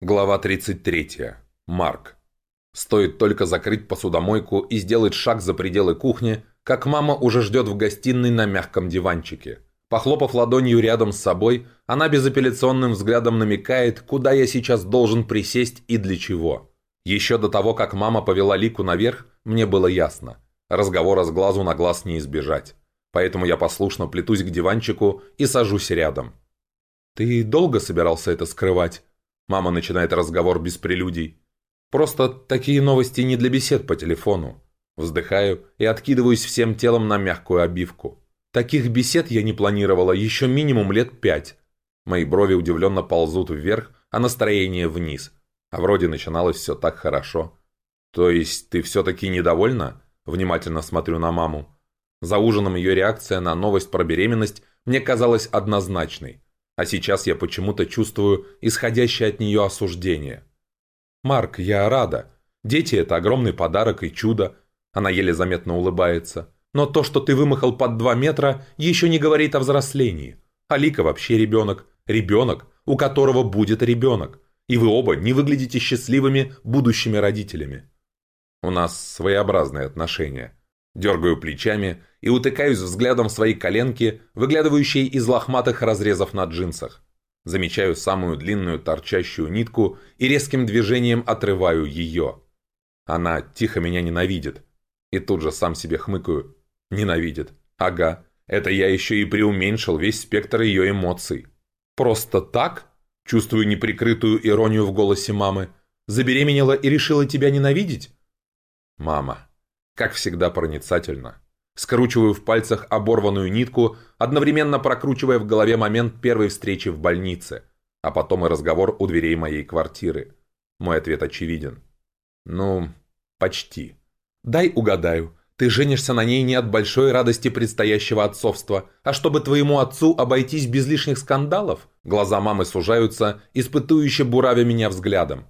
Глава 33. Марк. Стоит только закрыть посудомойку и сделать шаг за пределы кухни, как мама уже ждет в гостиной на мягком диванчике. Похлопав ладонью рядом с собой, она безапелляционным взглядом намекает, куда я сейчас должен присесть и для чего. Еще до того, как мама повела Лику наверх, мне было ясно. Разговора с глазу на глаз не избежать. Поэтому я послушно плетусь к диванчику и сажусь рядом. «Ты долго собирался это скрывать?» Мама начинает разговор без прелюдий. Просто такие новости не для бесед по телефону. Вздыхаю и откидываюсь всем телом на мягкую обивку. Таких бесед я не планировала еще минимум лет пять. Мои брови удивленно ползут вверх, а настроение вниз. А вроде начиналось все так хорошо. То есть ты все-таки недовольна? Внимательно смотрю на маму. За ужином ее реакция на новость про беременность мне казалась однозначной. А сейчас я почему-то чувствую исходящее от нее осуждение. «Марк, я рада. Дети – это огромный подарок и чудо». Она еле заметно улыбается. «Но то, что ты вымахал под два метра, еще не говорит о взрослении. Алика вообще ребенок. Ребенок, у которого будет ребенок. И вы оба не выглядите счастливыми будущими родителями». У нас своеобразные отношения. Дергаю плечами и утыкаюсь взглядом в свои коленки, выглядывающие из лохматых разрезов на джинсах. Замечаю самую длинную торчащую нитку и резким движением отрываю ее. Она тихо меня ненавидит. И тут же сам себе хмыкаю. Ненавидит. Ага. Это я еще и преуменьшил весь спектр ее эмоций. Просто так? Чувствую неприкрытую иронию в голосе мамы. Забеременела и решила тебя ненавидеть? Мама. Как всегда проницательно. Скручиваю в пальцах оборванную нитку, одновременно прокручивая в голове момент первой встречи в больнице, а потом и разговор у дверей моей квартиры. Мой ответ очевиден. Ну, почти. Дай угадаю. Ты женишься на ней не от большой радости предстоящего отцовства, а чтобы твоему отцу обойтись без лишних скандалов? Глаза мамы сужаются, испытующе буравя меня взглядом.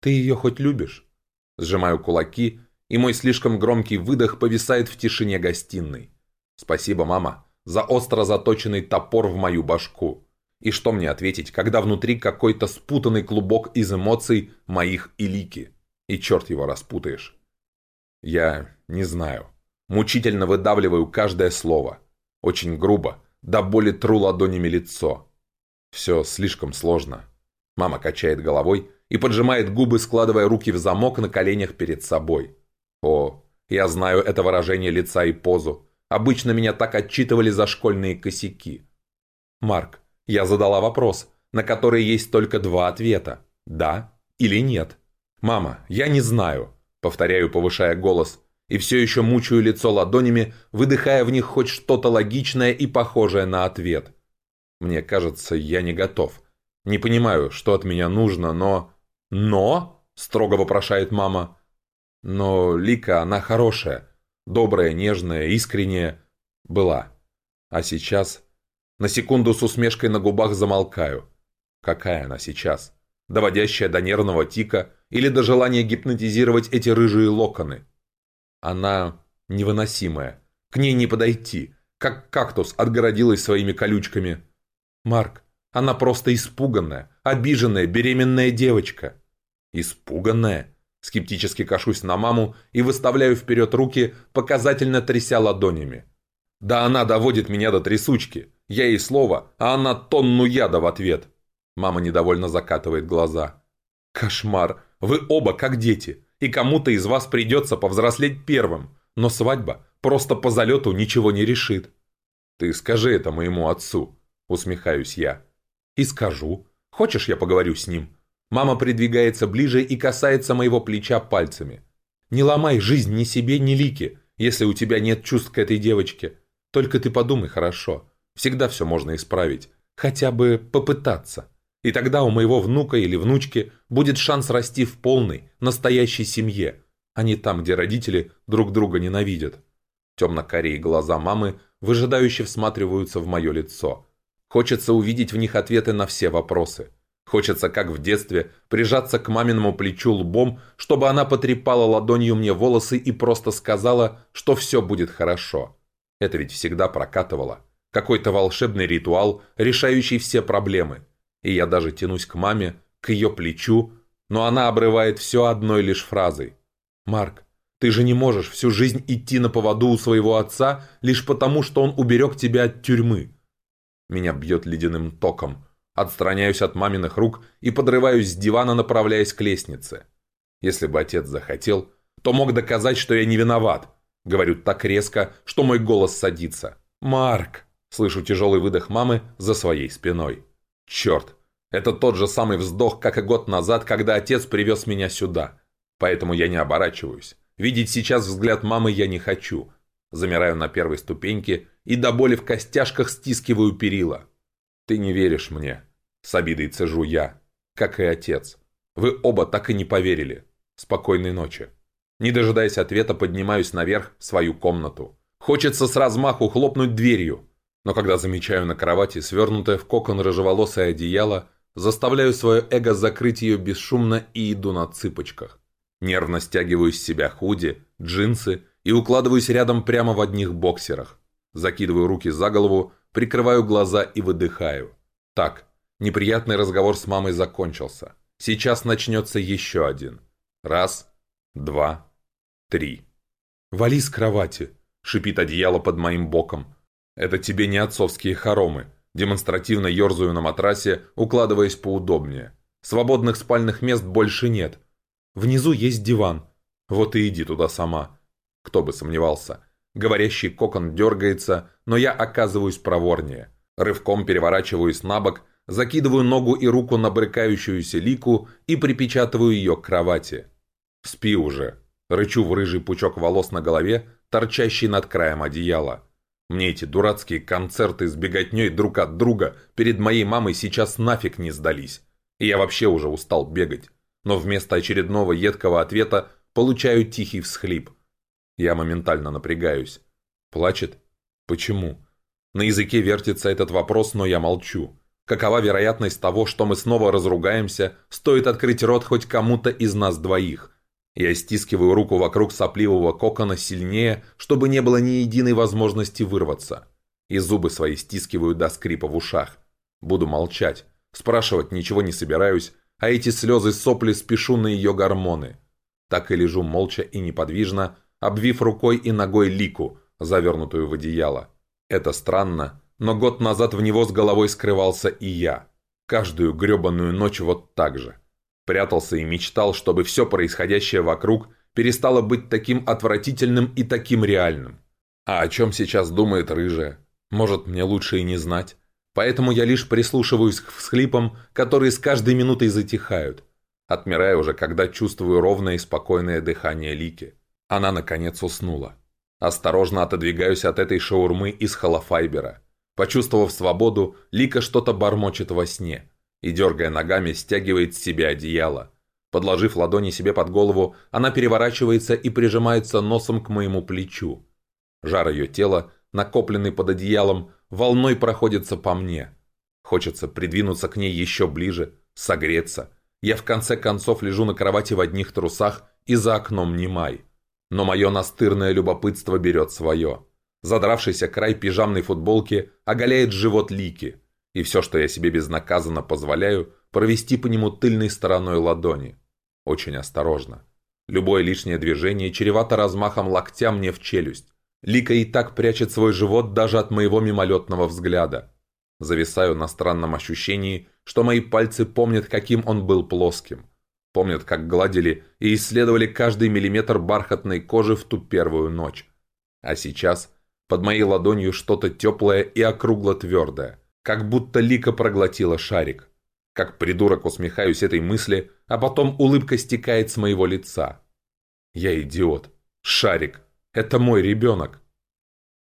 Ты ее хоть любишь? Сжимаю кулаки, и мой слишком громкий выдох повисает в тишине гостиной. Спасибо, мама, за остро заточенный топор в мою башку. И что мне ответить, когда внутри какой-то спутанный клубок из эмоций моих и лики? И черт его распутаешь. Я не знаю. Мучительно выдавливаю каждое слово. Очень грубо, до боли тру ладонями лицо. Все слишком сложно. Мама качает головой и поджимает губы, складывая руки в замок на коленях перед собой. О, я знаю это выражение лица и позу. Обычно меня так отчитывали за школьные косяки. Марк, я задала вопрос, на который есть только два ответа. Да или нет. Мама, я не знаю. Повторяю, повышая голос. И все еще мучаю лицо ладонями, выдыхая в них хоть что-то логичное и похожее на ответ. Мне кажется, я не готов. Не понимаю, что от меня нужно, но... «Но?» – строго вопрошает мама. Но Лика, она хорошая, добрая, нежная, искренняя. Была. А сейчас... На секунду с усмешкой на губах замолкаю. Какая она сейчас? Доводящая до нервного тика или до желания гипнотизировать эти рыжие локоны? Она невыносимая. К ней не подойти. Как кактус отгородилась своими колючками. Марк, она просто испуганная, обиженная, беременная девочка. Испуганная? Скептически кашусь на маму и выставляю вперед руки, показательно тряся ладонями. Да она доводит меня до трясучки. Я ей слово, а она тонну яда в ответ. Мама недовольно закатывает глаза. Кошмар. Вы оба как дети. И кому-то из вас придется повзрослеть первым. Но свадьба просто по залету ничего не решит. Ты скажи это моему отцу. Усмехаюсь я. И скажу. Хочешь, я поговорю с ним? Мама придвигается ближе и касается моего плеча пальцами. «Не ломай жизнь ни себе, ни Лике, если у тебя нет чувств к этой девочке. Только ты подумай хорошо. Всегда все можно исправить. Хотя бы попытаться. И тогда у моего внука или внучки будет шанс расти в полной, настоящей семье, а не там, где родители друг друга ненавидят». Темно-карие глаза мамы выжидающе всматриваются в мое лицо. Хочется увидеть в них ответы на все вопросы – Хочется, как в детстве, прижаться к маминому плечу лбом, чтобы она потрепала ладонью мне волосы и просто сказала, что все будет хорошо. Это ведь всегда прокатывало. Какой-то волшебный ритуал, решающий все проблемы. И я даже тянусь к маме, к ее плечу, но она обрывает все одной лишь фразой. «Марк, ты же не можешь всю жизнь идти на поводу у своего отца лишь потому, что он уберег тебя от тюрьмы». Меня бьет ледяным током. Отстраняюсь от маминых рук и подрываюсь с дивана, направляясь к лестнице. Если бы отец захотел, то мог доказать, что я не виноват. Говорю так резко, что мой голос садится. «Марк!» Слышу тяжелый выдох мамы за своей спиной. «Черт! Это тот же самый вздох, как и год назад, когда отец привез меня сюда. Поэтому я не оборачиваюсь. Видеть сейчас взгляд мамы я не хочу. Замираю на первой ступеньке и до боли в костяшках стискиваю перила. Ты не веришь мне. С обидой цежу я. Как и отец. Вы оба так и не поверили. Спокойной ночи. Не дожидаясь ответа, поднимаюсь наверх в свою комнату. Хочется с размаху хлопнуть дверью. Но когда замечаю на кровати свернутое в кокон рыжеволосое одеяло, заставляю свое эго закрыть ее бесшумно и иду на цыпочках. Нервно стягиваю с себя худи, джинсы и укладываюсь рядом прямо в одних боксерах. Закидываю руки за голову, прикрываю глаза и выдыхаю. Так, неприятный разговор с мамой закончился. Сейчас начнется еще один. Раз, два, три. «Вали с кровати!» — шипит одеяло под моим боком. «Это тебе не отцовские хоромы». Демонстративно ерзаю на матрасе, укладываясь поудобнее. Свободных спальных мест больше нет. Внизу есть диван. Вот и иди туда сама. Кто бы сомневался. Говорящий кокон дергается, но я оказываюсь проворнее. Рывком переворачиваюсь на бок, закидываю ногу и руку на брыкающуюся лику и припечатываю ее к кровати. «Спи уже!» Рычу в рыжий пучок волос на голове, торчащий над краем одеяла. Мне эти дурацкие концерты с беготней друг от друга перед моей мамой сейчас нафиг не сдались. И я вообще уже устал бегать. Но вместо очередного едкого ответа получаю тихий всхлип. Я моментально напрягаюсь. Плачет? Почему? На языке вертится этот вопрос, но я молчу. Какова вероятность того, что мы снова разругаемся, стоит открыть рот хоть кому-то из нас двоих? Я стискиваю руку вокруг сопливого кокона сильнее, чтобы не было ни единой возможности вырваться. И зубы свои стискиваю до скрипа в ушах. Буду молчать. Спрашивать ничего не собираюсь, а эти слезы сопли спешу на ее гормоны. Так и лежу молча и неподвижно, обвив рукой и ногой лику, завернутую в одеяло. Это странно, но год назад в него с головой скрывался и я. Каждую гребаную ночь вот так же. Прятался и мечтал, чтобы все происходящее вокруг перестало быть таким отвратительным и таким реальным. А о чем сейчас думает рыжая? Может, мне лучше и не знать. Поэтому я лишь прислушиваюсь к всхлипам, которые с каждой минутой затихают. Отмираю уже, когда чувствую ровное и спокойное дыхание Лики. Она, наконец, уснула. Осторожно отодвигаюсь от этой шаурмы из холофайбера. Почувствовав свободу, Лика что-то бормочет во сне и, дергая ногами, стягивает с себя одеяло. Подложив ладони себе под голову, она переворачивается и прижимается носом к моему плечу. Жар ее тела, накопленный под одеялом, волной проходится по мне. Хочется придвинуться к ней еще ближе, согреться. Я в конце концов лежу на кровати в одних трусах и за окном не май. Но мое настырное любопытство берет свое. Задравшийся край пижамной футболки оголяет живот Лики и все, что я себе безнаказанно позволяю, провести по нему тыльной стороной ладони. Очень осторожно. Любое лишнее движение чревато размахом локтя мне в челюсть. Лика и так прячет свой живот даже от моего мимолетного взгляда. Зависаю на странном ощущении, что мои пальцы помнят, каким он был плоским. Помнят, как гладили и исследовали каждый миллиметр бархатной кожи в ту первую ночь. А сейчас под моей ладонью что-то теплое и округло-твердое. Как будто Лика проглотила шарик. Как придурок усмехаюсь этой мысли, а потом улыбка стекает с моего лица. Я идиот. Шарик. Это мой ребенок.